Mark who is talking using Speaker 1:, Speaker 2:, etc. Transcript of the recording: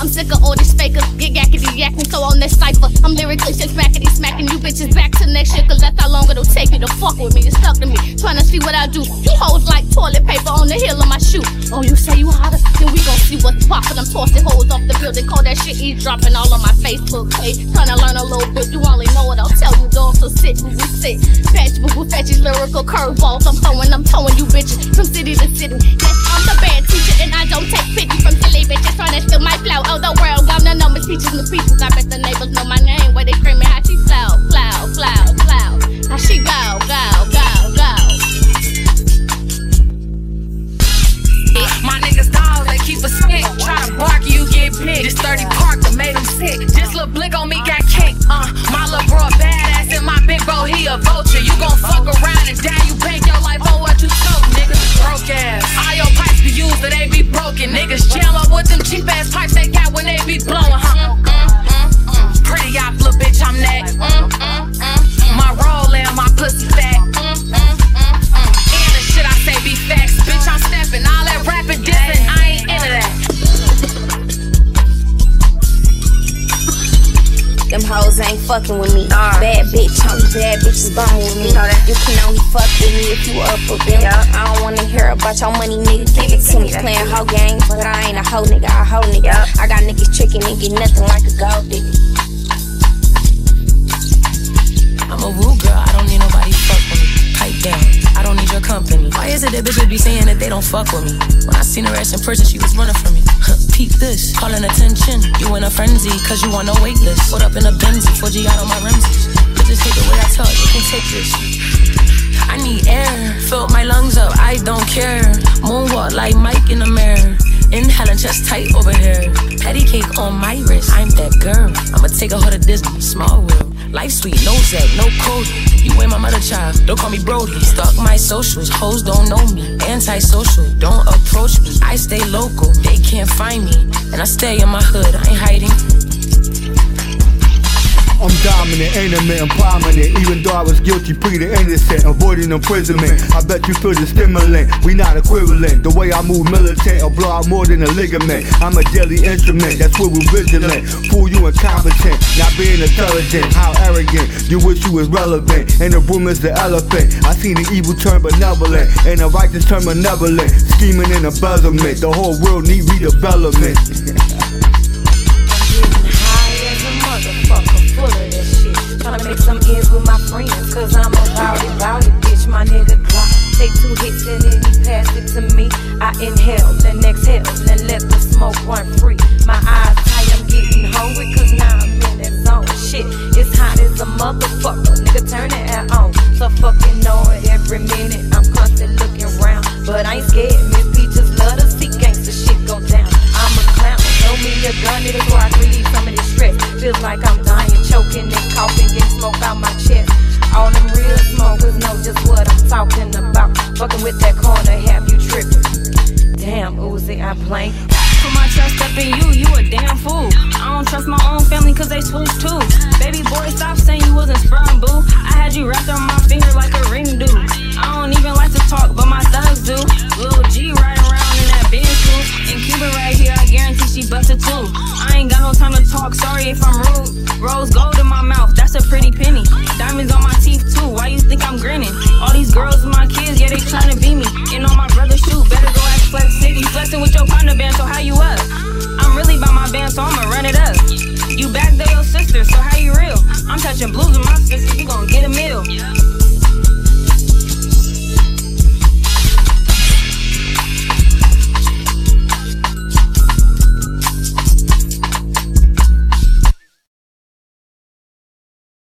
Speaker 1: I'm sick of all these fakers. Get yakety yakking, so on this cipher. I'm lyrically shit smackety smacking you bitches back to next shit, cause that's how long it'll take you to fuck with me. You stuck to me, trying to see what I do. You hoes like toilet paper on the heel of my shoe. Oh, you say you hotter? Then we gon' see what's poppin'. I'm tossing hoes off the building, call that shit eavesdropping all on my Facebook page. Trying to learn a little bit, you only know what I'll tell you, dog. So sit, boo, sit. Patch, boo fetch lyrical curveballs. I'm throwing, I'm towing you bitches from city to city. Yes, I'm the bad teacher, steal. Oh, the world, I'm the number teachers and pieces. I bet the neighbors know my name. Where they screaming how she flow, flow, flow, flow. How she go, go, go, go.
Speaker 2: My niggas dogs, they keep a stick. Try to bark you, get picked. This 30 park that made them sick. Just little blick on me Them
Speaker 3: hoes ain't fucking with me. Bad bitch, only bad bitches bumming with me. You can only fuck with me if you up with them. I don't wanna hear about your money, nigga. Give it to me. Playing hoe games, but I ain't a hoe nigga. I hoe nigga. I got niggas tricking and get nothing like a gold digger.
Speaker 4: I'm a woo girl, I don't need nobody fuck with me. Pipe down, I don't need your company. Why is it that bitches be saying that they don't fuck with me? When I seen her ass in person, she was running from me. Peep this, calling attention. You in a frenzy, cause you on no wait list. Put up in a Benzie, 4G out on my rims. Bitches hate the way I talk, you can take this. I need air, fill my lungs up, I don't care. Moonwalk like Mike in the mirror. Inhaling chest tight over here. Patty cake on my wrist, I'm that girl. I'ma take a hold of this small world. Life sweet, no Zack, no Cody. You ain't my mother child, don't call me Brody. Stalk my socials, hoes don't know me. Antisocial, don't approach me. I stay local, they can't find me. And I stay in my hood, I ain't hiding.
Speaker 5: Dominant, animate, and prominent. Even though I was guilty, pleading innocent, avoiding imprisonment. I bet you feel the stimulant. We not equivalent. The way I move militant, or blow out more than a ligament. I'm a deadly instrument, that's where we're vigilant. Fool you incompetent, not being intelligent. How arrogant, you wish you was relevant. And the room is the elephant. I seen the evil turn benevolent, and the righteous turn malevolent. Scheming in embezzlement, the whole world need redevelopment.
Speaker 6: Tryna make some ends with my friends, cause I'm about it, it, bitch. My nigga Glock. Take two hits and then he pass it to me. I inhale, then exhale, then let the smoke run free. My eyes tight, I'm getting hungry, cause now I'm in that zone. Shit, it's hot as a motherfucker, nigga, turn it at on. So fucking know it every minute. I'm constantly looking around, but I ain't scared. Miss Peaches love to see gangsta shit go down. I'm a clown, know me a gun, nigga, so I relieve some of this stress. Feels like I'm smoke out my chest. All them real smokers know just what I'm talking about. Fucking with that corner, have you tripping? Damn, Uzi, I blank.
Speaker 7: Put my trust up in you, you a damn fool. I don't trust my own family cause they swoosh too. Baby boy, stop saying you wasn't sperm, boo. I had you wrapped on my finger like a ring do. I don't even like to talk, but my thugs do. Lil G riding around in that Benz too. And Cuba right here, I guarantee she busted too. I ain't got no time to talk, sorry if I'm rude. Rose gold in my a pretty penny. Diamonds on my teeth too, why you think I'm grinning? All these girls with my kids, yeah, they tryna be me. And on my brother's shoe, better go ask Flex City. Flexing with your partner band, so how you up? I'm really by my band, so I'ma run it up. You back there, your sister, so how you real? I'm touching blues.